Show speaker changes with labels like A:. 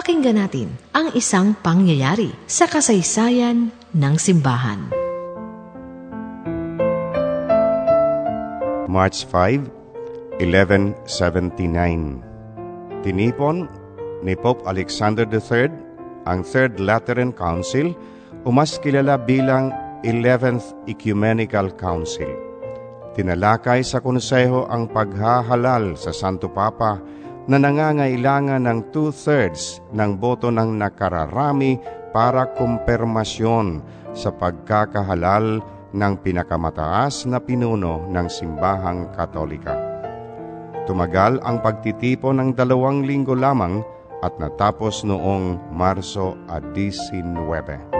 A: Pakinggan natin ang isang pangyayari sa kasaysayan ng simbahan.
B: March 5, 1179 Tinipon ni Pope Alexander III ang Third Lateran Council o mas kilala bilang 11th Ecumenical Council. Tinalakay sa konseho ang paghahalal sa Santo Papa na nangangailangan ng two-thirds ng boto ng nakararami para kumpirmasyon sa pagkakahalal ng pinakamataas na pinuno ng simbahang katolika. Tumagal ang pagtitipon ng dalawang linggo lamang at natapos noong Marso 19.